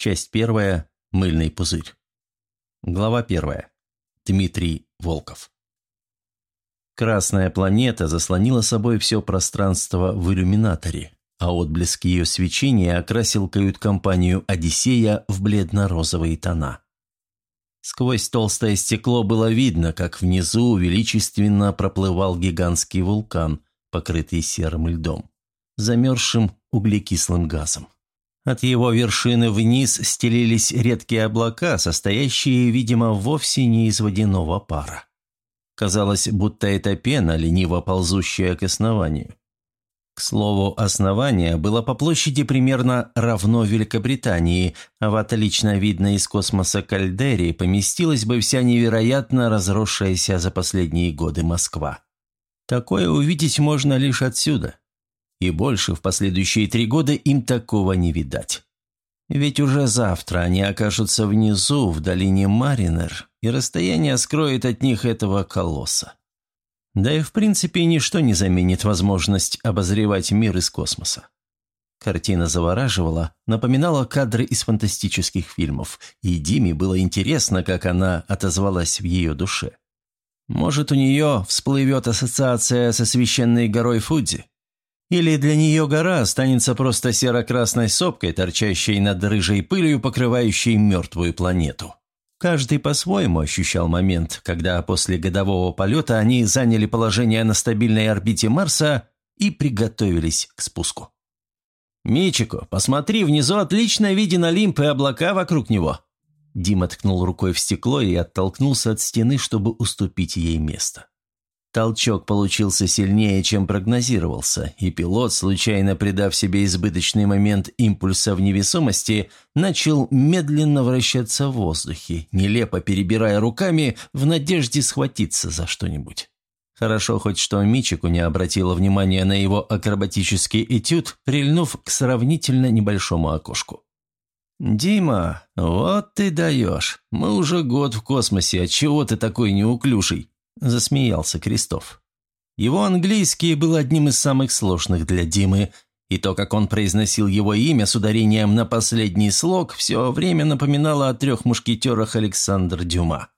Часть первая. Мыльный пузырь. Глава первая. Дмитрий Волков. Красная планета заслонила собой все пространство в иллюминаторе, а отблеск ее свечения окрасил кают-компанию «Одиссея» в бледно-розовые тона. Сквозь толстое стекло было видно, как внизу величественно проплывал гигантский вулкан, покрытый серым льдом, замерзшим углекислым газом. От его вершины вниз стелились редкие облака, состоящие, видимо, вовсе не из водяного пара. Казалось, будто это пена, лениво ползущая к основанию. К слову, основание было по площади примерно равно Великобритании, а в отлично видно из космоса кальдере поместилась бы вся невероятно разросшаяся за последние годы Москва. Такое увидеть можно лишь отсюда. И больше в последующие три года им такого не видать. Ведь уже завтра они окажутся внизу, в долине Маринер, и расстояние скроет от них этого колосса. Да и в принципе ничто не заменит возможность обозревать мир из космоса. Картина завораживала, напоминала кадры из фантастических фильмов, и Диме было интересно, как она отозвалась в ее душе. Может, у нее всплывет ассоциация со священной горой Фудзи? Или для нее гора останется просто серо-красной сопкой, торчащей над рыжей пылью, покрывающей мертвую планету. Каждый по-своему ощущал момент, когда после годового полета они заняли положение на стабильной орбите Марса и приготовились к спуску. «Мичико, посмотри, внизу отлично виден Олимп и облака вокруг него». Дима ткнул рукой в стекло и оттолкнулся от стены, чтобы уступить ей место. Толчок получился сильнее, чем прогнозировался, и пилот, случайно придав себе избыточный момент импульса в невесомости, начал медленно вращаться в воздухе, нелепо перебирая руками в надежде схватиться за что-нибудь. Хорошо хоть что Мичику не обратила внимания на его акробатический этюд, прильнув к сравнительно небольшому окошку. «Дима, вот ты даешь. Мы уже год в космосе, отчего ты такой неуклюжий?» – засмеялся Крестов. Его английский был одним из самых сложных для Димы, и то, как он произносил его имя с ударением на последний слог, все время напоминало о трех мушкетерах Александр Дюма.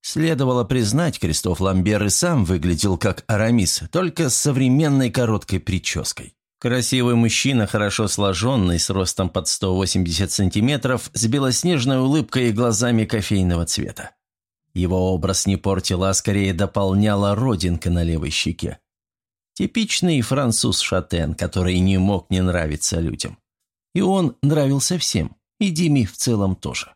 Следовало признать, Кристоф Ламбер и сам выглядел как Арамис, только с современной короткой прической. Красивый мужчина, хорошо сложенный, с ростом под 180 сантиметров, с белоснежной улыбкой и глазами кофейного цвета. Его образ не портила, а скорее дополняла родинка на левой щеке. Типичный француз Шатен, который не мог не нравиться людям. И он нравился всем, и Диме в целом тоже.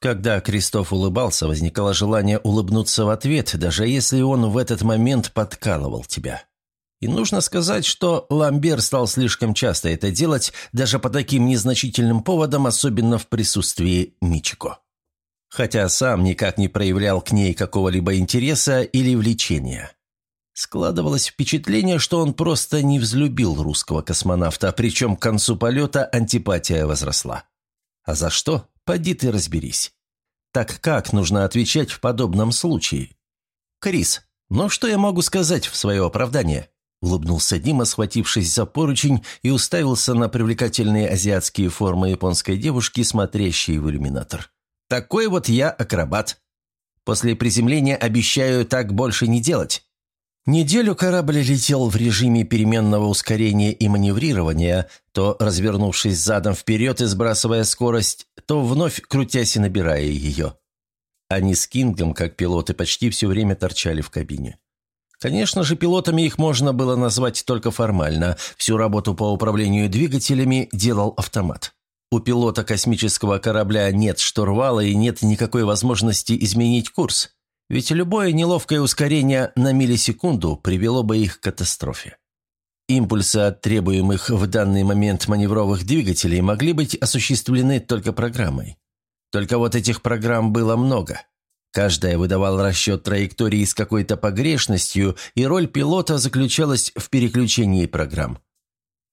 Когда Кристоф улыбался, возникало желание улыбнуться в ответ, даже если он в этот момент подкалывал тебя. И нужно сказать, что Ламбер стал слишком часто это делать, даже по таким незначительным поводам, особенно в присутствии Мичико хотя сам никак не проявлял к ней какого-либо интереса или влечения. Складывалось впечатление, что он просто не взлюбил русского космонавта, причем к концу полета антипатия возросла. А за что? Поди ты разберись. Так как нужно отвечать в подобном случае? Крис, ну что я могу сказать в свое оправдание? Улыбнулся Дима, схватившись за поручень, и уставился на привлекательные азиатские формы японской девушки, смотрящей в иллюминатор. Такой вот я акробат. После приземления обещаю так больше не делать. Неделю корабль летел в режиме переменного ускорения и маневрирования, то развернувшись задом вперед и сбрасывая скорость, то вновь крутясь и набирая ее. Они с Кингом, как пилоты, почти все время торчали в кабине. Конечно же, пилотами их можно было назвать только формально. Всю работу по управлению двигателями делал автомат. У пилота космического корабля нет штурвала и нет никакой возможности изменить курс, ведь любое неловкое ускорение на миллисекунду привело бы их к катастрофе. Импульсы от требуемых в данный момент маневровых двигателей могли быть осуществлены только программой. Только вот этих программ было много. Каждая выдавала расчет траектории с какой-то погрешностью, и роль пилота заключалась в переключении программ.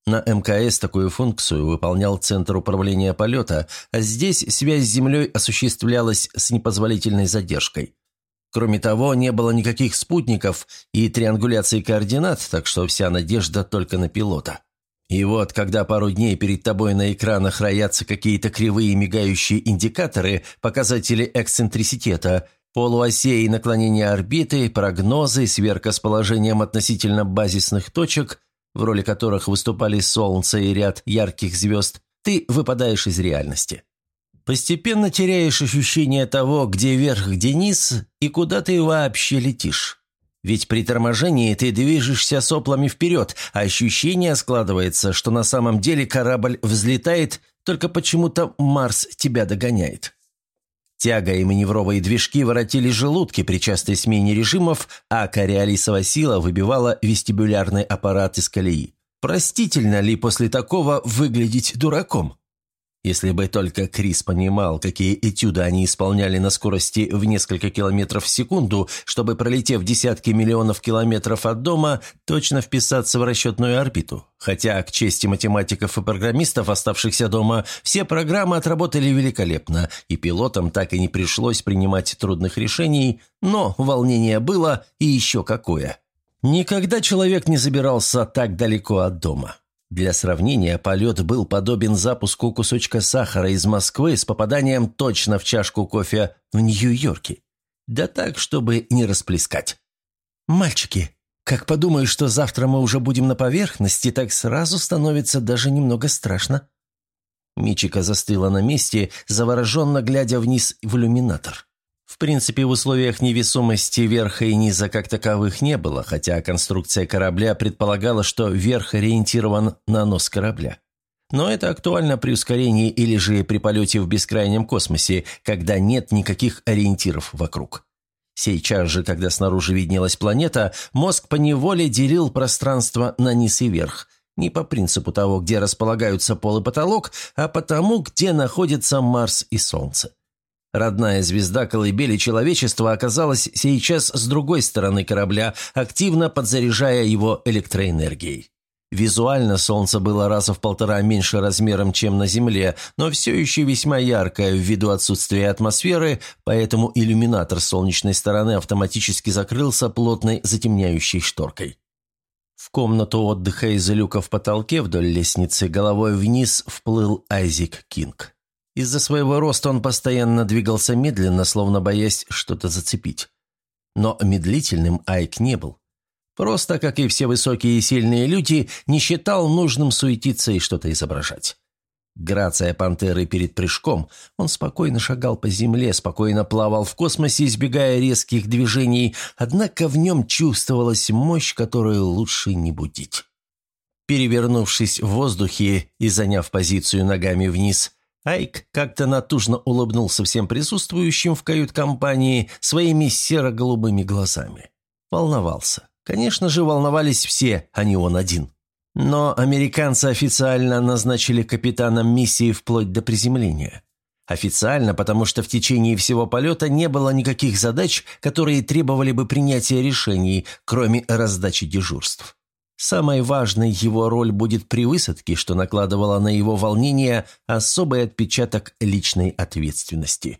На МКС такую функцию выполнял Центр управления полета, а здесь связь с Землей осуществлялась с непозволительной задержкой. Кроме того, не было никаких спутников и триангуляции координат, так что вся надежда только на пилота. И вот, когда пару дней перед тобой на экранах роятся какие-то кривые мигающие индикаторы, показатели эксцентриситета, полуосей наклонения орбиты, прогнозы, сверка с положением относительно базисных точек, в роли которых выступали Солнце и ряд ярких звезд, ты выпадаешь из реальности. Постепенно теряешь ощущение того, где верх, где низ, и куда ты вообще летишь. Ведь при торможении ты движешься соплами вперед, а ощущение складывается, что на самом деле корабль взлетает, только почему-то Марс тебя догоняет. Тяга и маневровые движки воротили желудки при частой смене режимов, а кориолисова сила выбивала вестибулярный аппарат из колеи. Простительно ли после такого выглядеть дураком? Если бы только Крис понимал, какие этюды они исполняли на скорости в несколько километров в секунду, чтобы, пролетев десятки миллионов километров от дома, точно вписаться в расчетную орбиту. Хотя, к чести математиков и программистов, оставшихся дома, все программы отработали великолепно, и пилотам так и не пришлось принимать трудных решений, но волнение было и еще какое. Никогда человек не забирался так далеко от дома. Для сравнения, полет был подобен запуску кусочка сахара из Москвы с попаданием точно в чашку кофе в Нью-Йорке. Да так, чтобы не расплескать. «Мальчики, как подумаю, что завтра мы уже будем на поверхности, так сразу становится даже немного страшно». Мичика застыла на месте, завороженно глядя вниз в иллюминатор. В принципе, в условиях невесомости верха и низа как таковых не было, хотя конструкция корабля предполагала, что верх ориентирован на нос корабля. Но это актуально при ускорении или же при полете в бескрайнем космосе, когда нет никаких ориентиров вокруг. Сейчас же, когда снаружи виднелась планета, мозг поневоле делил пространство на низ и верх. Не по принципу того, где располагаются пол и потолок, а по тому, где находятся Марс и Солнце. Родная звезда колыбели человечества оказалась сейчас с другой стороны корабля, активно подзаряжая его электроэнергией. Визуально Солнце было раза в полтора меньше размером, чем на Земле, но все еще весьма яркое ввиду отсутствия атмосферы, поэтому иллюминатор солнечной стороны автоматически закрылся плотной затемняющей шторкой. В комнату отдыха из люка в потолке вдоль лестницы головой вниз вплыл Айзик Кинг. Из-за своего роста он постоянно двигался медленно, словно боясь что-то зацепить. Но медлительным Айк не был. Просто, как и все высокие и сильные люди, не считал нужным суетиться и что-то изображать. Грация пантеры перед прыжком, он спокойно шагал по земле, спокойно плавал в космосе, избегая резких движений, однако в нем чувствовалась мощь, которую лучше не будить. Перевернувшись в воздухе и заняв позицию ногами вниз, Айк как-то натужно улыбнулся всем присутствующим в кают-компании своими серо-голубыми глазами. Волновался. Конечно же, волновались все, а не он один. Но американцы официально назначили капитаном миссии вплоть до приземления. Официально, потому что в течение всего полета не было никаких задач, которые требовали бы принятия решений, кроме раздачи дежурств. Самой важной его роль будет при высадке, что накладывало на его волнение особый отпечаток личной ответственности.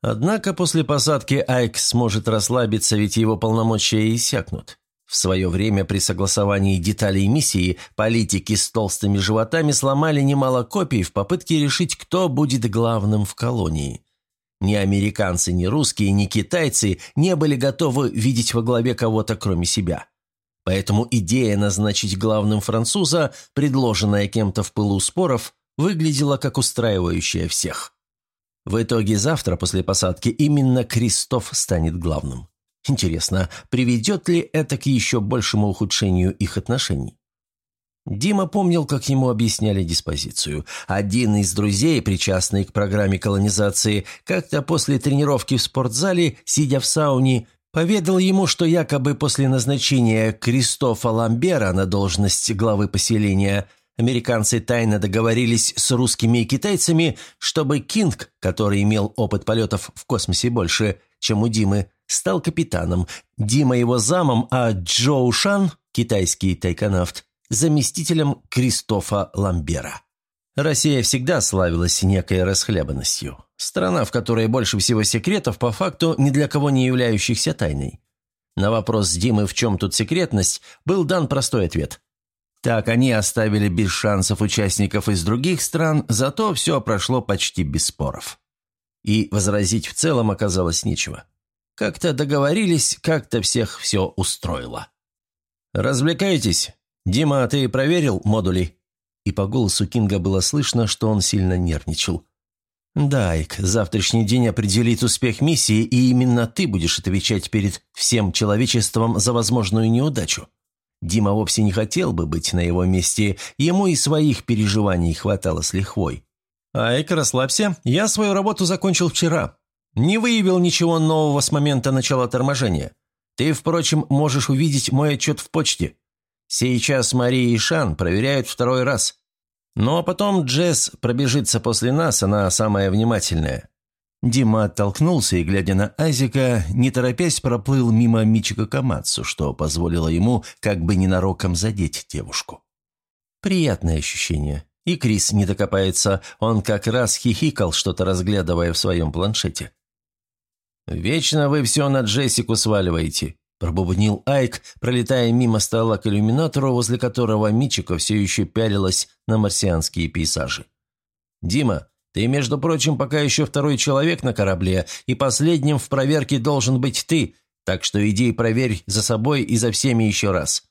Однако после посадки Айк сможет расслабиться, ведь его полномочия иссякнут. В свое время при согласовании деталей миссии политики с толстыми животами сломали немало копий в попытке решить, кто будет главным в колонии. Ни американцы, ни русские, ни китайцы не были готовы видеть во главе кого-то кроме себя. Поэтому идея назначить главным француза, предложенная кем-то в пылу споров, выглядела как устраивающая всех. В итоге завтра после посадки именно Кристоф станет главным. Интересно, приведет ли это к еще большему ухудшению их отношений? Дима помнил, как ему объясняли диспозицию. Один из друзей, причастный к программе колонизации, как-то после тренировки в спортзале, сидя в сауне, Поведал ему, что якобы после назначения Кристофа Ламбера на должность главы поселения американцы тайно договорились с русскими и китайцами, чтобы Кинг, который имел опыт полетов в космосе больше, чем у Димы, стал капитаном, Дима его замом, а Джоу Шан, китайский тайконавт, заместителем Кристофа Ламбера. Россия всегда славилась некой расхлябанностью. Страна, в которой больше всего секретов, по факту ни для кого не являющихся тайной. На вопрос Димы, в чем тут секретность, был дан простой ответ. Так они оставили без шансов участников из других стран, зато все прошло почти без споров. И возразить в целом оказалось нечего. Как-то договорились, как-то всех все устроило. «Развлекайтесь. Дима, ты проверил модули?» И по голосу Кинга было слышно, что он сильно нервничал. «Дайк, завтрашний день определит успех миссии, и именно ты будешь отвечать перед всем человечеством за возможную неудачу. Дима вовсе не хотел бы быть на его месте, ему и своих переживаний хватало с лихвой. «Айк, расслабься, я свою работу закончил вчера. Не выявил ничего нового с момента начала торможения. Ты, впрочем, можешь увидеть мой отчет в почте. Сейчас Мария и Шан проверяют второй раз. Ну а потом Джесс пробежится после нас, она самая внимательная. Дима оттолкнулся и, глядя на Азика, не торопясь проплыл мимо Мичика Камацу, что позволило ему как бы ненароком задеть девушку. Приятное ощущение. И Крис не докопается, он как раз хихикал, что-то разглядывая в своем планшете. «Вечно вы все на Джессику сваливаете», – пробубнил Айк, пролетая мимо стола к иллюминатору, возле которого Мичика все еще пялилась на марсианские пейзажи. «Дима, ты, между прочим, пока еще второй человек на корабле, и последним в проверке должен быть ты, так что иди и проверь за собой и за всеми еще раз.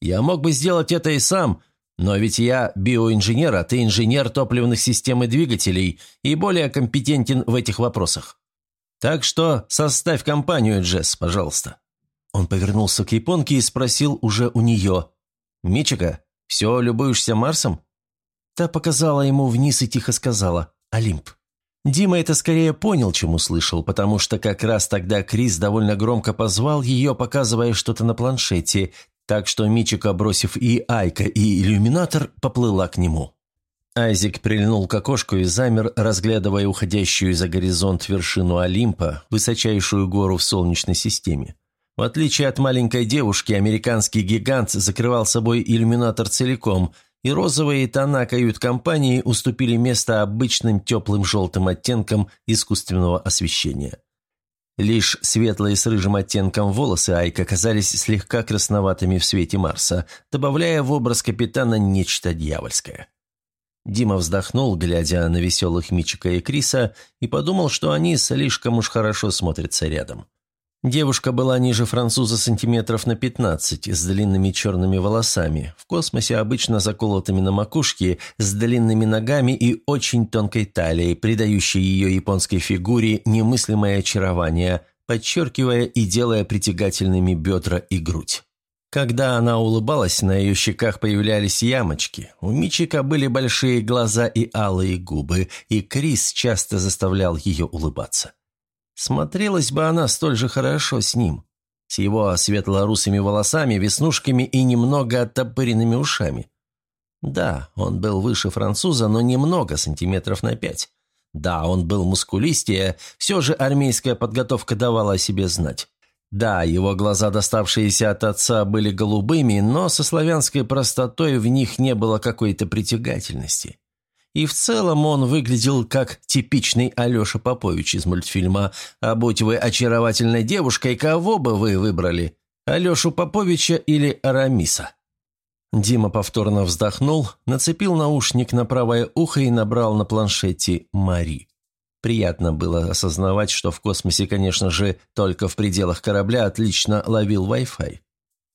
Я мог бы сделать это и сам, но ведь я биоинженер, а ты инженер топливных систем и двигателей и более компетентен в этих вопросах. Так что составь компанию, Джесс, пожалуйста». Он повернулся к японке и спросил уже у нее. «Мичика, все любуешься Марсом?» Та показала ему вниз и тихо сказала «Олимп». Дима это скорее понял, чем услышал, потому что как раз тогда Крис довольно громко позвал ее, показывая что-то на планшете, так что Мичика, бросив и Айка, и иллюминатор, поплыла к нему. Айзек прильнул к окошку и замер, разглядывая уходящую за горизонт вершину Олимпа, высочайшую гору в Солнечной системе. В отличие от маленькой девушки, американский гигант закрывал собой иллюминатор целиком – и розовые тона кают-компании уступили место обычным теплым желтым оттенкам искусственного освещения. Лишь светлые с рыжим оттенком волосы Айка казались слегка красноватыми в свете Марса, добавляя в образ капитана нечто дьявольское. Дима вздохнул, глядя на веселых Мичика и Криса, и подумал, что они слишком уж хорошо смотрятся рядом. Девушка была ниже француза сантиметров на 15, с длинными черными волосами, в космосе обычно заколотыми на макушке, с длинными ногами и очень тонкой талией, придающей ее японской фигуре немыслимое очарование, подчеркивая и делая притягательными бедра и грудь. Когда она улыбалась, на ее щеках появлялись ямочки. У Мичика были большие глаза и алые губы, и Крис часто заставлял ее улыбаться. Смотрелась бы она столь же хорошо с ним, с его светло-русыми волосами, веснушками и немного оттопыренными ушами. Да, он был выше француза, но немного, сантиметров на пять. Да, он был мускулистее, все же армейская подготовка давала о себе знать. Да, его глаза, доставшиеся от отца, были голубыми, но со славянской простотой в них не было какой-то притягательности. И в целом он выглядел как типичный Алеша Попович из мультфильма «А будь вы очаровательной девушкой, кого бы вы выбрали? Алешу Поповича или Арамиса?» Дима повторно вздохнул, нацепил наушник на правое ухо и набрал на планшете «Мари». Приятно было осознавать, что в космосе, конечно же, только в пределах корабля отлично ловил Wi-Fi.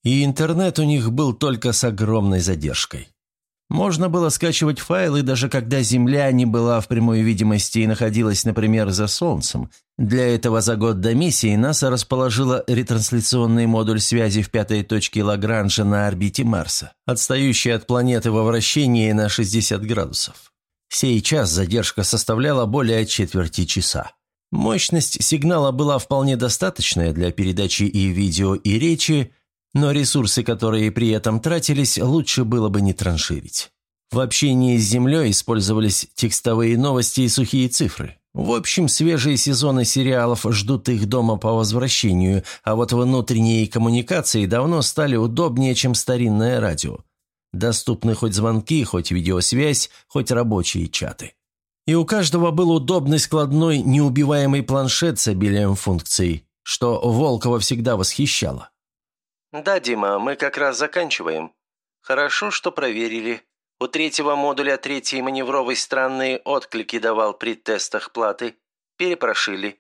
И интернет у них был только с огромной задержкой. Можно было скачивать файлы, даже когда Земля не была в прямой видимости и находилась, например, за Солнцем. Для этого за год до миссии НАСА расположила ретрансляционный модуль связи в пятой точке Лагранжа на орбите Марса, отстающий от планеты во вращении на 60 градусов. Сейчас задержка составляла более четверти часа. Мощность сигнала была вполне достаточная для передачи и видео, и речи, но ресурсы, которые при этом тратились, лучше было бы не транширить. В общении с Землей использовались текстовые новости и сухие цифры. В общем, свежие сезоны сериалов ждут их дома по возвращению, а вот внутренние коммуникации давно стали удобнее, чем старинное радио. Доступны хоть звонки, хоть видеосвязь, хоть рабочие чаты. И у каждого был удобный складной неубиваемый планшет с обилием функций, что Волкова всегда восхищало. «Да, Дима, мы как раз заканчиваем». «Хорошо, что проверили. У третьего модуля третьей маневровой странные отклики давал при тестах платы. Перепрошили».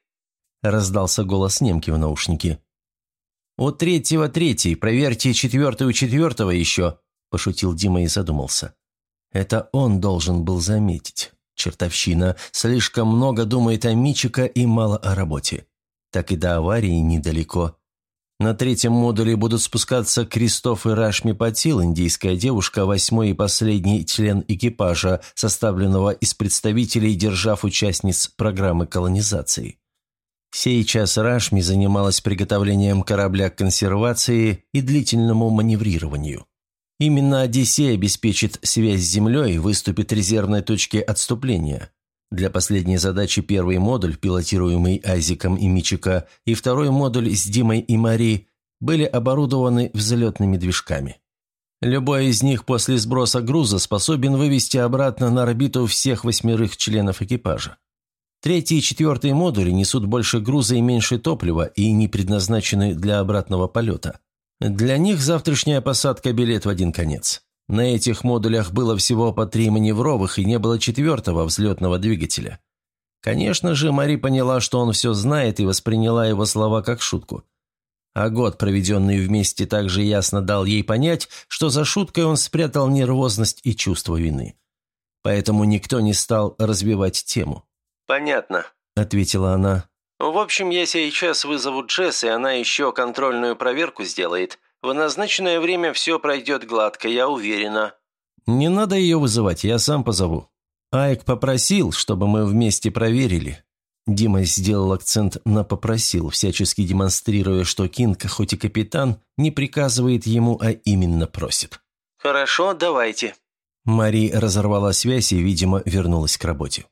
Раздался голос немки в наушнике. «У третьего третий, проверьте четвертый у четвертого еще», – пошутил Дима и задумался. Это он должен был заметить. Чертовщина. Слишком много думает о Мичика и мало о работе. Так и до аварии недалеко. На третьем модуле будут спускаться Кристоф и Рашми Патил, индийская девушка, восьмой и последний член экипажа, составленного из представителей держав-участниц программы колонизации. Сейчас Рашми занималась приготовлением корабля к консервации и длительному маневрированию. Именно «Одиссей» обеспечит связь с Землей и выступит резервной точкой отступления. Для последней задачи первый модуль, пилотируемый Айзиком и Мичика, и второй модуль с Димой и Мари были оборудованы взлетными движками. Любой из них после сброса груза способен вывести обратно на орбиту всех восьмерых членов экипажа. Третий и четвертый модули несут больше груза и меньше топлива и не предназначены для обратного полета. Для них завтрашняя посадка – билет в один конец. На этих модулях было всего по три маневровых и не было четвертого взлетного двигателя. Конечно же, Мари поняла, что он все знает и восприняла его слова как шутку. А год, проведенный вместе, также ясно дал ей понять, что за шуткой он спрятал нервозность и чувство вины. Поэтому никто не стал развивать тему. «Понятно», – ответила она. «В общем, я сейчас вызову Джесс, и она еще контрольную проверку сделает. В назначенное время все пройдет гладко, я уверена». «Не надо ее вызывать, я сам позову». Айк попросил, чтобы мы вместе проверили. Дима сделал акцент на «попросил», всячески демонстрируя, что Кинг, хоть и капитан, не приказывает ему, а именно просит. «Хорошо, давайте». Мари разорвала связь и, видимо, вернулась к работе.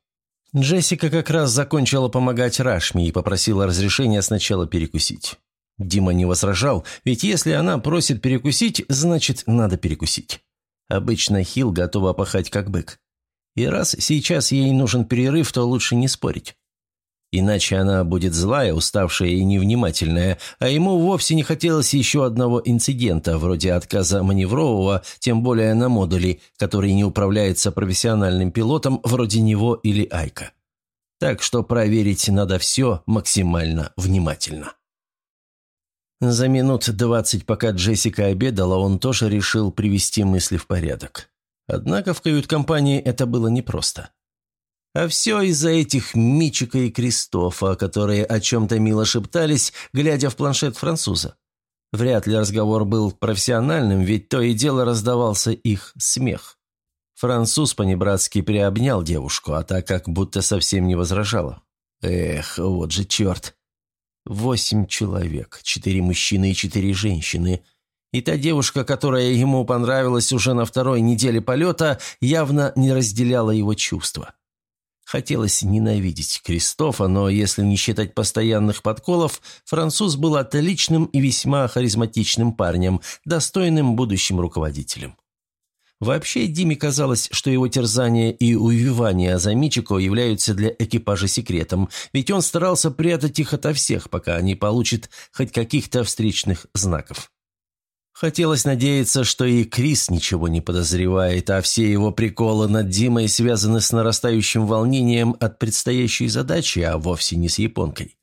Джессика как раз закончила помогать Рашми и попросила разрешения сначала перекусить. Дима не возражал, ведь если она просит перекусить, значит, надо перекусить. Обычно Хил готова пахать как бык. И раз сейчас ей нужен перерыв, то лучше не спорить. Иначе она будет злая, уставшая и невнимательная, а ему вовсе не хотелось еще одного инцидента, вроде отказа маневрового, тем более на модуле, который не управляется профессиональным пилотом вроде него или Айка. Так что проверить надо все максимально внимательно. За минут двадцать, пока Джессика обедала, он тоже решил привести мысли в порядок. Однако в кают-компании это было непросто. А все из-за этих Мичика и Кристофа, которые о чем-то мило шептались, глядя в планшет француза. Вряд ли разговор был профессиональным, ведь то и дело раздавался их смех. Француз понебратски приобнял девушку, а так как будто совсем не возражала. Эх, вот же черт. Восемь человек, четыре мужчины и четыре женщины. И та девушка, которая ему понравилась уже на второй неделе полета, явно не разделяла его чувства. Хотелось ненавидеть Кристофа, но если не считать постоянных подколов, француз был отличным и весьма харизматичным парнем, достойным будущим руководителем. Вообще, Диме казалось, что его терзания и увивания за Мичико являются для экипажа секретом, ведь он старался прятать их ото всех, пока они получат хоть каких-то встречных знаков. Хотелось надеяться, что и Крис ничего не подозревает, а все его приколы над Димой связаны с нарастающим волнением от предстоящей задачи, а вовсе не с японкой.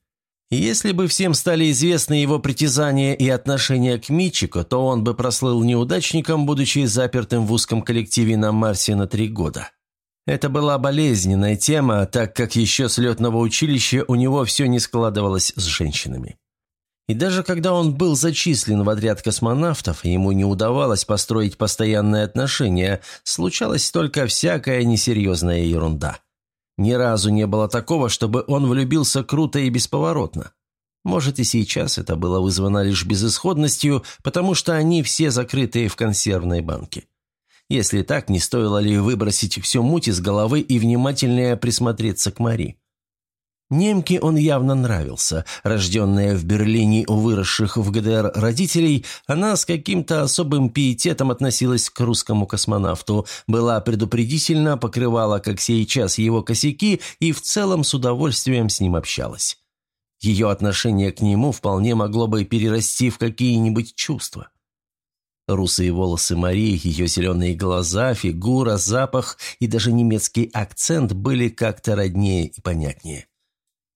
Если бы всем стали известны его притязания и отношения к Мичико, то он бы прослыл неудачником, будучи запертым в узком коллективе на Марсе на три года. Это была болезненная тема, так как еще с летного училища у него все не складывалось с женщинами. И даже когда он был зачислен в отряд космонавтов, ему не удавалось построить постоянные отношения, случалась только всякая несерьезная ерунда. Ни разу не было такого, чтобы он влюбился круто и бесповоротно. Может, и сейчас это было вызвано лишь безысходностью, потому что они все закрытые в консервной банке. Если так, не стоило ли выбросить всю муть из головы и внимательнее присмотреться к Мари? Немке он явно нравился. Рожденная в Берлине у выросших в ГДР родителей, она с каким-то особым пиететом относилась к русскому космонавту, была предупредительно, покрывала, как сейчас, его косяки и в целом с удовольствием с ним общалась. Ее отношение к нему вполне могло бы перерасти в какие-нибудь чувства. Русые волосы Марии, ее зеленые глаза, фигура, запах и даже немецкий акцент были как-то роднее и понятнее.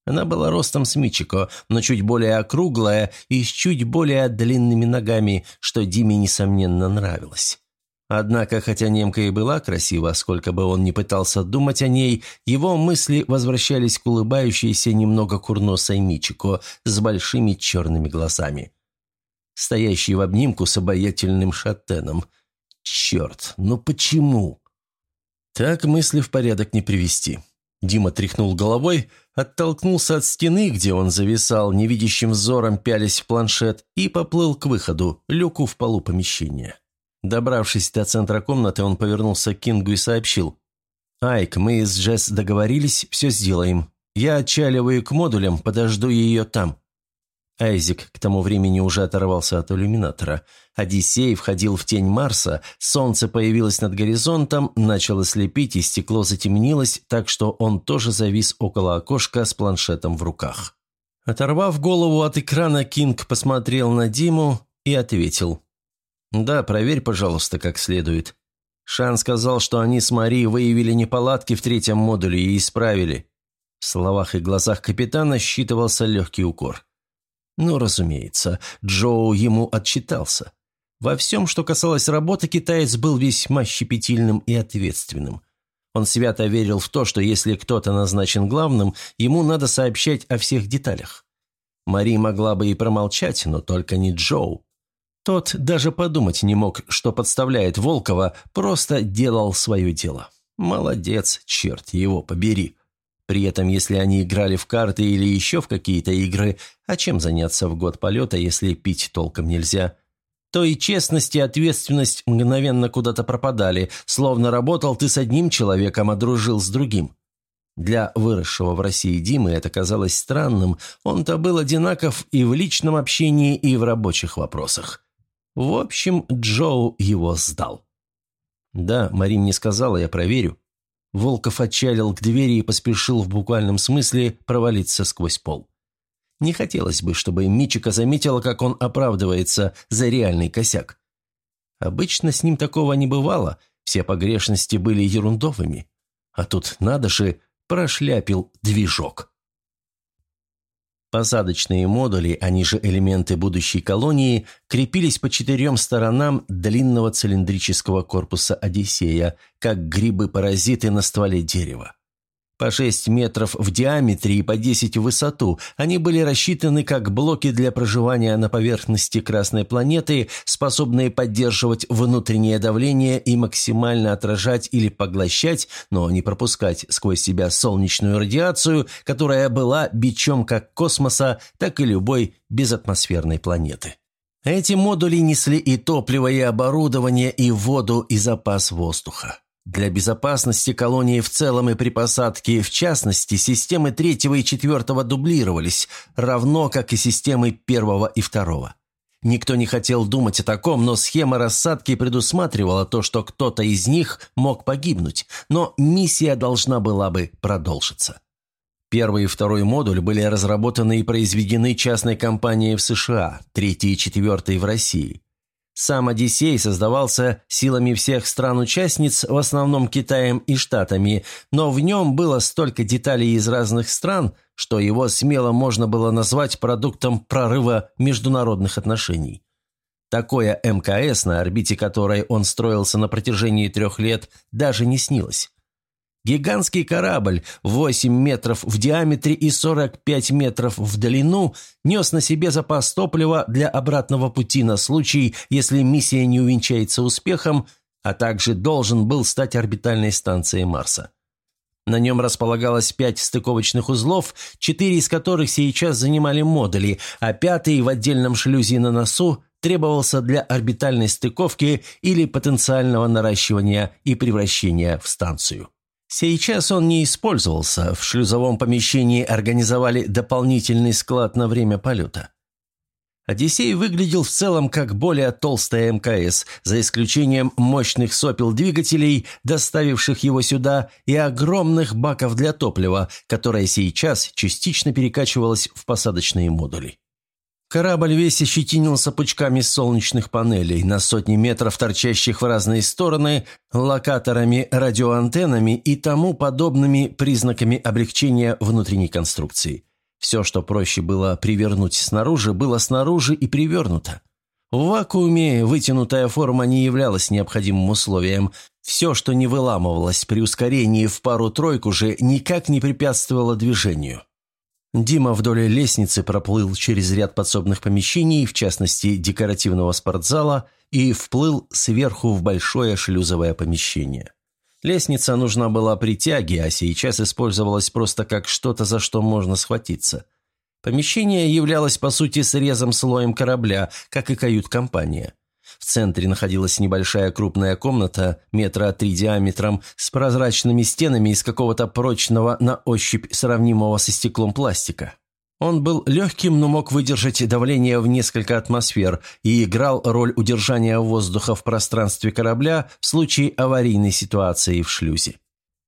Она была ростом с Мичико, но чуть более округлая и с чуть более длинными ногами, что Диме, несомненно, нравилось. Однако, хотя немка и была красива, сколько бы он ни пытался думать о ней, его мысли возвращались к улыбающейся немного курносой Мичико с большими черными глазами. Стоящий в обнимку с обаятельным шатеном. Черт, ну почему? Так мысли в порядок не привести. Дима тряхнул головой, оттолкнулся от стены, где он зависал, невидящим взором пялись в планшет, и поплыл к выходу, люку в полу помещения. Добравшись до центра комнаты, он повернулся к Кингу и сообщил. «Айк, мы с Джесс договорились, все сделаем. Я отчаливаю к модулям, подожду ее там». Айзек к тому времени уже оторвался от иллюминатора. Одиссей входил в тень Марса, солнце появилось над горизонтом, начало слепить, и стекло затемнилось, так что он тоже завис около окошка с планшетом в руках. Оторвав голову от экрана, Кинг посмотрел на Диму и ответил. «Да, проверь, пожалуйста, как следует». Шан сказал, что они с Мари выявили неполадки в третьем модуле и исправили. В словах и глазах капитана считывался легкий укор. Ну, разумеется, Джоу ему отчитался. Во всем, что касалось работы, китаец был весьма щепетильным и ответственным. Он свято верил в то, что если кто-то назначен главным, ему надо сообщать о всех деталях. Мари могла бы и промолчать, но только не Джоу. Тот даже подумать не мог, что подставляет Волкова, просто делал свое дело. Молодец, черт его побери. При этом, если они играли в карты или еще в какие-то игры, а чем заняться в год полета, если пить толком нельзя, то и честность и ответственность мгновенно куда-то пропадали, словно работал ты с одним человеком, а дружил с другим. Для выросшего в России Димы это казалось странным, он-то был одинаков и в личном общении, и в рабочих вопросах. В общем, Джоу его сдал. «Да, Мари мне сказала, я проверю». Волков отчалил к двери и поспешил в буквальном смысле провалиться сквозь пол. Не хотелось бы, чтобы Мичика заметила, как он оправдывается за реальный косяк. Обычно с ним такого не бывало, все погрешности были ерундовыми. А тут, надо же, прошляпил движок. Посадочные модули, они же элементы будущей колонии, крепились по четырем сторонам длинного цилиндрического корпуса «Одиссея», как грибы-паразиты на стволе дерева. По 6 метров в диаметре и по 10 в высоту, они были рассчитаны как блоки для проживания на поверхности Красной планеты, способные поддерживать внутреннее давление и максимально отражать или поглощать, но не пропускать сквозь себя солнечную радиацию, которая была бичом как космоса, так и любой безатмосферной планеты. Эти модули несли и топливо, и оборудование, и воду, и запас воздуха. Для безопасности колонии в целом и при посадке в частности системы третьего и четвертого дублировались, равно как и системы первого и второго. Никто не хотел думать о таком, но схема рассадки предусматривала то, что кто-то из них мог погибнуть, но миссия должна была бы продолжиться. Первый и второй модуль были разработаны и произведены частной компанией в США, третий и четвертый в России. Сам «Одиссей» создавался силами всех стран-участниц, в основном Китаем и Штатами, но в нем было столько деталей из разных стран, что его смело можно было назвать продуктом прорыва международных отношений. Такое МКС, на орбите которой он строился на протяжении трех лет, даже не снилось. Гигантский корабль, 8 метров в диаметре и 45 метров в длину, нес на себе запас топлива для обратного пути на случай, если миссия не увенчается успехом, а также должен был стать орбитальной станцией Марса. На нем располагалось пять стыковочных узлов, четыре из которых сейчас занимали модули, а пятый в отдельном шлюзе на носу требовался для орбитальной стыковки или потенциального наращивания и превращения в станцию. Сейчас он не использовался, в шлюзовом помещении организовали дополнительный склад на время полета. «Одиссей» выглядел в целом как более толстая МКС, за исключением мощных сопел двигателей, доставивших его сюда, и огромных баков для топлива, которое сейчас частично перекачивалось в посадочные модули. Корабль весь ощетинился пучками солнечных панелей, на сотни метров торчащих в разные стороны, локаторами, радиоантеннами и тому подобными признаками облегчения внутренней конструкции. Все, что проще было привернуть снаружи, было снаружи и привернуто. В вакууме вытянутая форма не являлась необходимым условием. Все, что не выламывалось при ускорении в пару-тройку же, никак не препятствовало движению. Дима вдоль лестницы проплыл через ряд подсобных помещений, в частности, декоративного спортзала, и вплыл сверху в большое шлюзовое помещение. Лестница нужна была при тяге, а сейчас использовалась просто как что-то, за что можно схватиться. Помещение являлось, по сути, срезом слоем корабля, как и кают-компания. В центре находилась небольшая крупная комната, метра три диаметром, с прозрачными стенами из какого-то прочного на ощупь сравнимого со стеклом пластика. Он был легким, но мог выдержать давление в несколько атмосфер и играл роль удержания воздуха в пространстве корабля в случае аварийной ситуации в шлюзе.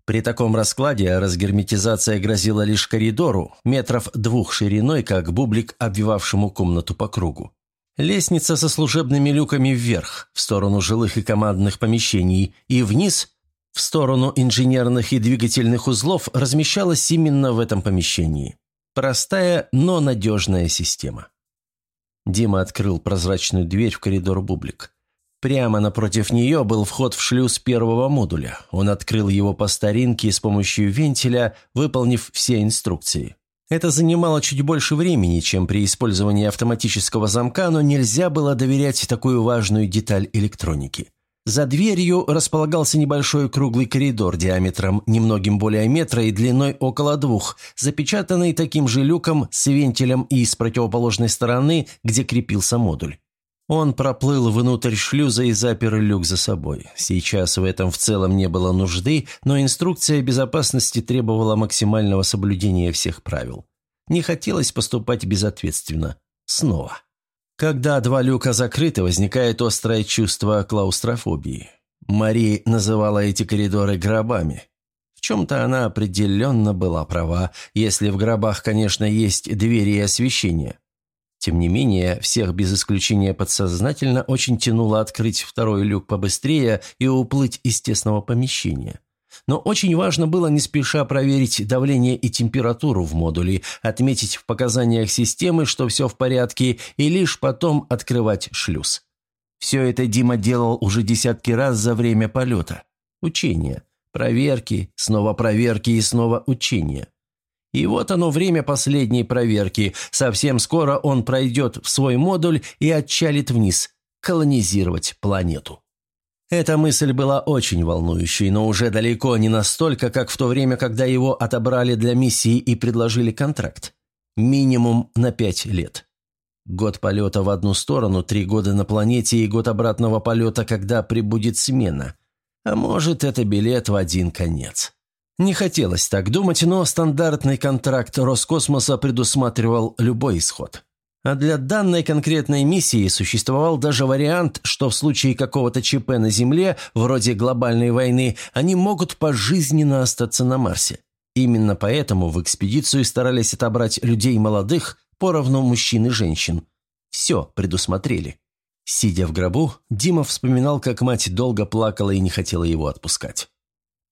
При таком раскладе разгерметизация грозила лишь коридору, метров двух шириной, как бублик, обвивавшему комнату по кругу. Лестница со служебными люками вверх, в сторону жилых и командных помещений, и вниз, в сторону инженерных и двигательных узлов, размещалась именно в этом помещении. Простая, но надежная система. Дима открыл прозрачную дверь в коридор Бублик. Прямо напротив нее был вход в шлюз первого модуля. Он открыл его по старинке с помощью вентиля, выполнив все инструкции. Это занимало чуть больше времени, чем при использовании автоматического замка, но нельзя было доверять такую важную деталь электроники. За дверью располагался небольшой круглый коридор диаметром немногим более метра и длиной около двух, запечатанный таким же люком с вентилем и с противоположной стороны, где крепился модуль. Он проплыл внутрь шлюза и запер люк за собой. Сейчас в этом в целом не было нужды, но инструкция безопасности требовала максимального соблюдения всех правил. Не хотелось поступать безответственно. Снова. Когда два люка закрыты, возникает острое чувство клаустрофобии. Мари называла эти коридоры гробами. В чем-то она определенно была права, если в гробах, конечно, есть двери и освещение. Тем не менее, всех без исключения подсознательно очень тянуло открыть второй люк побыстрее и уплыть из тесного помещения. Но очень важно было не спеша проверить давление и температуру в модуле, отметить в показаниях системы, что все в порядке, и лишь потом открывать шлюз. Все это Дима делал уже десятки раз за время полета. Учения, проверки, снова проверки и снова учения. И вот оно время последней проверки. Совсем скоро он пройдет в свой модуль и отчалит вниз, колонизировать планету. Эта мысль была очень волнующей, но уже далеко не настолько, как в то время, когда его отобрали для миссии и предложили контракт. Минимум на пять лет. Год полета в одну сторону, три года на планете и год обратного полета, когда прибудет смена. А может, это билет в один конец. Не хотелось так думать, но стандартный контракт Роскосмоса предусматривал любой исход. А для данной конкретной миссии существовал даже вариант, что в случае какого-то ЧП на Земле, вроде глобальной войны, они могут пожизненно остаться на Марсе. Именно поэтому в экспедицию старались отобрать людей молодых, поровну мужчин и женщин. Все предусмотрели. Сидя в гробу, Дима вспоминал, как мать долго плакала и не хотела его отпускать.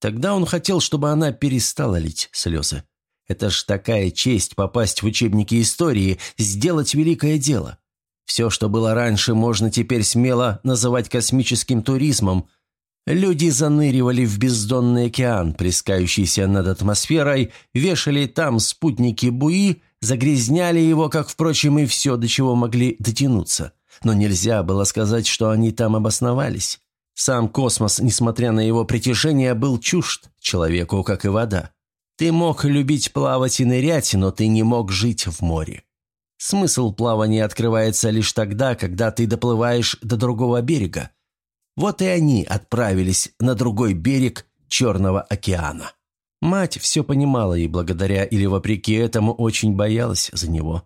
Тогда он хотел, чтобы она перестала лить слезы. Это ж такая честь попасть в учебники истории, сделать великое дело. Все, что было раньше, можно теперь смело называть космическим туризмом. Люди заныривали в бездонный океан, плескающийся над атмосферой, вешали там спутники буи, загрязняли его, как, впрочем, и все, до чего могли дотянуться. Но нельзя было сказать, что они там обосновались. Сам космос, несмотря на его притяжение, был чужд человеку, как и вода. Ты мог любить плавать и нырять, но ты не мог жить в море. Смысл плавания открывается лишь тогда, когда ты доплываешь до другого берега. Вот и они отправились на другой берег Черного океана. Мать все понимала и благодаря или вопреки этому очень боялась за него.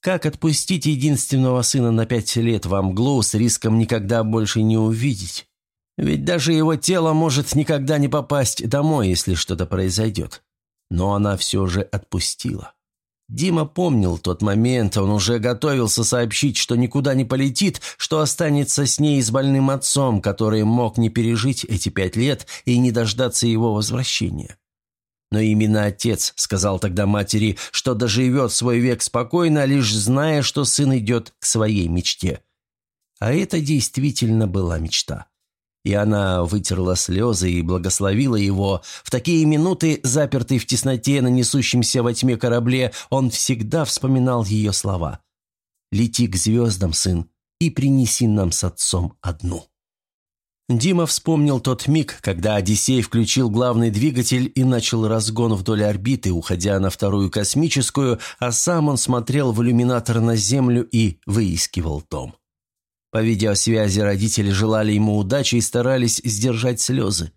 Как отпустить единственного сына на пять лет во мглу с риском никогда больше не увидеть? Ведь даже его тело может никогда не попасть домой, если что-то произойдет но она все же отпустила. Дима помнил тот момент, он уже готовился сообщить, что никуда не полетит, что останется с ней и с больным отцом, который мог не пережить эти пять лет и не дождаться его возвращения. Но именно отец сказал тогда матери, что доживет свой век спокойно, лишь зная, что сын идет к своей мечте. А это действительно была мечта. И она вытерла слезы и благословила его. В такие минуты, запертый в тесноте на несущемся во тьме корабле, он всегда вспоминал ее слова. «Лети к звездам, сын, и принеси нам с отцом одну». Дима вспомнил тот миг, когда Одиссей включил главный двигатель и начал разгон вдоль орбиты, уходя на вторую космическую, а сам он смотрел в иллюминатор на Землю и выискивал дом. По видеосвязи родители желали ему удачи и старались сдержать слезы.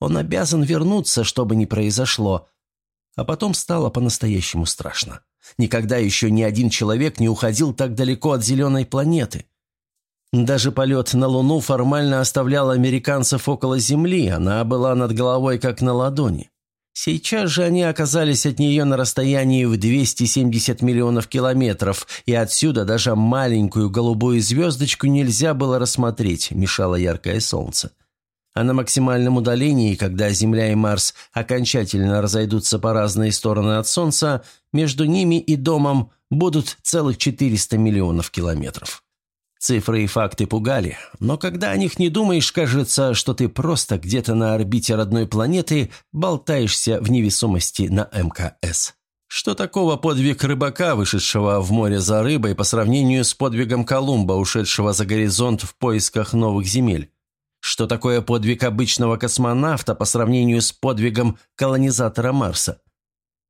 Он обязан вернуться, что бы ни произошло. А потом стало по-настоящему страшно. Никогда еще ни один человек не уходил так далеко от зеленой планеты. Даже полет на Луну формально оставлял американцев около Земли, она была над головой как на ладони. Сейчас же они оказались от нее на расстоянии в 270 миллионов километров, и отсюда даже маленькую голубую звездочку нельзя было рассмотреть, мешало яркое солнце. А на максимальном удалении, когда Земля и Марс окончательно разойдутся по разные стороны от Солнца, между ними и домом будут целых 400 миллионов километров. Цифры и факты пугали, но когда о них не думаешь, кажется, что ты просто где-то на орбите родной планеты болтаешься в невесомости на МКС. Что такого подвиг рыбака, вышедшего в море за рыбой, по сравнению с подвигом Колумба, ушедшего за горизонт в поисках новых земель? Что такое подвиг обычного космонавта по сравнению с подвигом колонизатора Марса?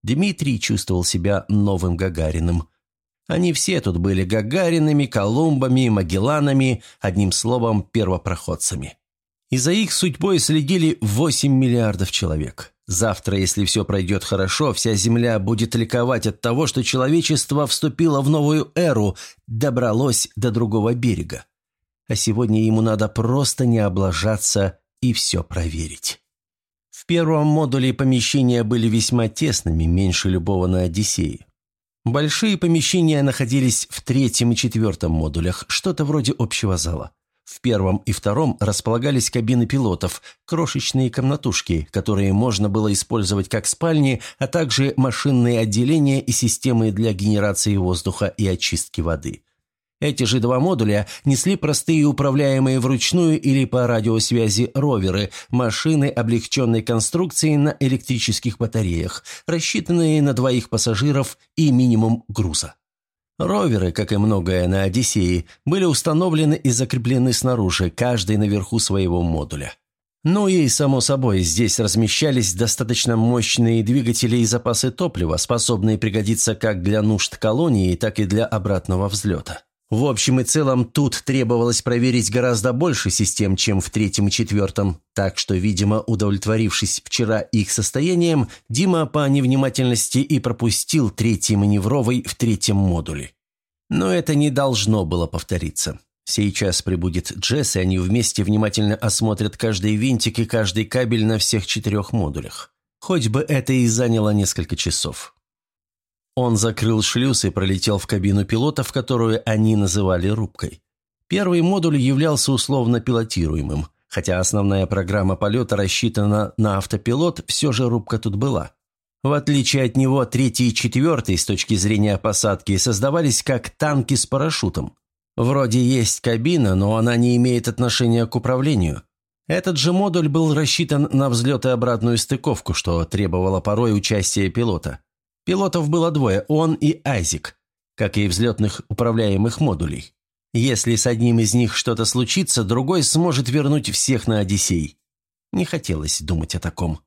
Дмитрий чувствовал себя новым Гагариным – они все тут были Гагаринами, Колумбами, Магелланами, одним словом, первопроходцами. И за их судьбой следили 8 миллиардов человек. Завтра, если все пройдет хорошо, вся Земля будет ликовать от того, что человечество вступило в новую эру, добралось до другого берега. А сегодня ему надо просто не облажаться и все проверить. В первом модуле помещения были весьма тесными, меньше любого на Одиссее. Большие помещения находились в третьем и четвертом модулях, что-то вроде общего зала. В первом и втором располагались кабины пилотов, крошечные комнатушки, которые можно было использовать как спальни, а также машинные отделения и системы для генерации воздуха и очистки воды. Эти же два модуля несли простые управляемые вручную или по радиосвязи роверы, машины облегченной конструкции на электрических батареях, рассчитанные на двоих пассажиров и минимум груза. Роверы, как и многое на «Одиссее», были установлены и закреплены снаружи, каждый наверху своего модуля. Ну и, само собой, здесь размещались достаточно мощные двигатели и запасы топлива, способные пригодиться как для нужд колонии, так и для обратного взлета. В общем и целом, тут требовалось проверить гораздо больше систем, чем в третьем и четвертом, так что, видимо, удовлетворившись вчера их состоянием, Дима по невнимательности и пропустил третий маневровый в третьем модуле. Но это не должно было повториться. Сейчас прибудет Джесс, и они вместе внимательно осмотрят каждый винтик и каждый кабель на всех четырех модулях. Хоть бы это и заняло несколько часов. Он закрыл шлюз и пролетел в кабину пилотов, которую они называли рубкой. Первый модуль являлся условно пилотируемым. Хотя основная программа полета рассчитана на автопилот, все же рубка тут была. В отличие от него, третий и четвертый с точки зрения посадки создавались как танки с парашютом. Вроде есть кабина, но она не имеет отношения к управлению. Этот же модуль был рассчитан на взлет и обратную стыковку, что требовало порой участия пилота. Пилотов было двое, он и Айзик, как и взлетных управляемых модулей. Если с одним из них что-то случится, другой сможет вернуть всех на Одиссей. Не хотелось думать о таком.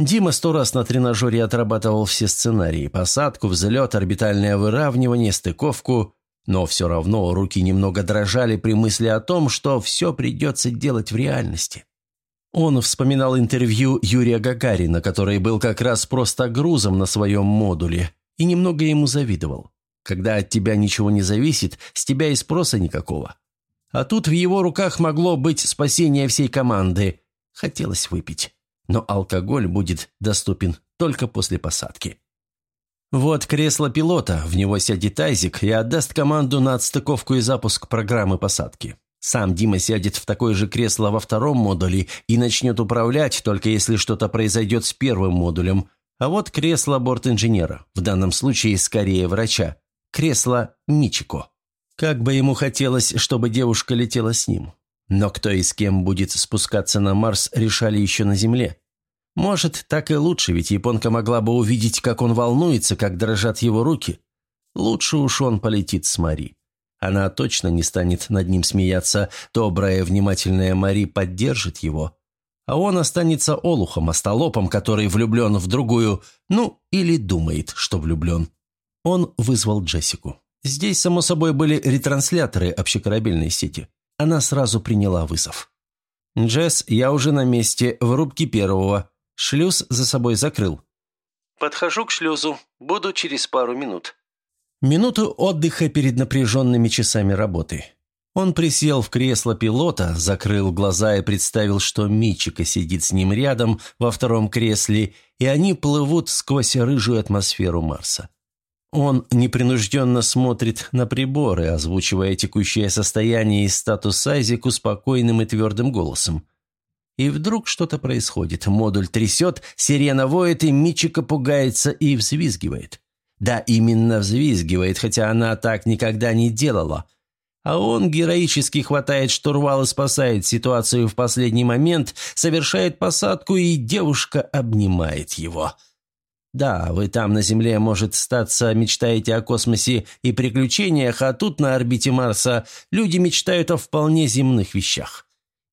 Дима сто раз на тренажере отрабатывал все сценарии – посадку, взлет, орбитальное выравнивание, стыковку, но все равно руки немного дрожали при мысли о том, что все придется делать в реальности. Он вспоминал интервью Юрия Гагарина, который был как раз просто грузом на своем модуле, и немного ему завидовал. Когда от тебя ничего не зависит, с тебя и спроса никакого. А тут в его руках могло быть спасение всей команды. Хотелось выпить. Но алкоголь будет доступен только после посадки. Вот кресло пилота, в него сядет Айзик и отдаст команду на отстыковку и запуск программы посадки. Сам Дима сядет в такое же кресло во втором модуле и начнет управлять, только если что-то произойдет с первым модулем. А вот кресло борт-инженера, в данном случае скорее врача. Кресло Мичико. Как бы ему хотелось, чтобы девушка летела с ним. Но кто и с кем будет спускаться на Марс, решали еще на Земле. Может, так и лучше, ведь японка могла бы увидеть, как он волнуется, как дрожат его руки. Лучше уж он полетит с Мари. Она точно не станет над ним смеяться, добрая, внимательная Мари поддержит его. А он останется олухом, остолопом, который влюблен в другую, ну, или думает, что влюблен. Он вызвал Джессику. Здесь, само собой, были ретрансляторы общекорабельной сети. Она сразу приняла вызов. «Джесс, я уже на месте, в рубке первого. Шлюз за собой закрыл. «Подхожу к шлюзу. Буду через пару минут». Минуту отдыха перед напряженными часами работы. Он присел в кресло пилота, закрыл глаза и представил, что Мичика сидит с ним рядом во втором кресле, и они плывут сквозь рыжую атмосферу Марса. Он непринужденно смотрит на приборы, озвучивая текущее состояние и статус Айзеку спокойным и твердым голосом. И вдруг что-то происходит. Модуль трясет, сирена воет, и Мичика пугается и взвизгивает. Да, именно взвизгивает, хотя она так никогда не делала. А он героически хватает штурвал и спасает ситуацию в последний момент, совершает посадку, и девушка обнимает его. Да, вы там на Земле, может, статься, мечтаете о космосе и приключениях, а тут на орбите Марса люди мечтают о вполне земных вещах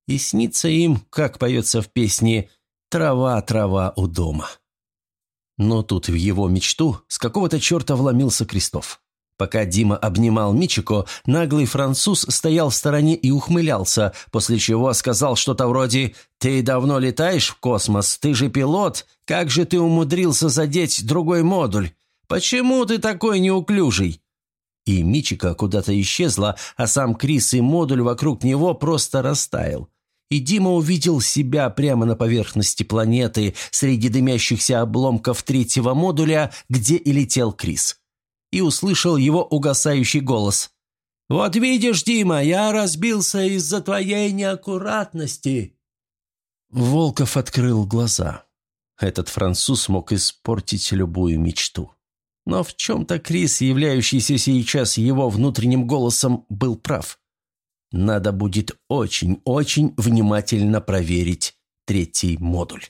и снится им, как поется в песне «Трава, трава у дома». Но тут в его мечту с какого-то черта вломился Крестов. Пока Дима обнимал Мичико, наглый француз стоял в стороне и ухмылялся, после чего сказал что-то вроде «Ты давно летаешь в космос, ты же пилот, как же ты умудрился задеть другой модуль? Почему ты такой неуклюжий?» И Мичика куда-то исчезла, а сам Крис и модуль вокруг него просто растаял и Дима увидел себя прямо на поверхности планеты среди дымящихся обломков третьего модуля, где и летел Крис. И услышал его угасающий голос. «Вот видишь, Дима, я разбился из-за твоей неаккуратности». Волков открыл глаза. Этот француз мог испортить любую мечту. Но в чем-то Крис, являющийся сейчас его внутренним голосом, был прав. Надо будет очень-очень внимательно проверить третий модуль.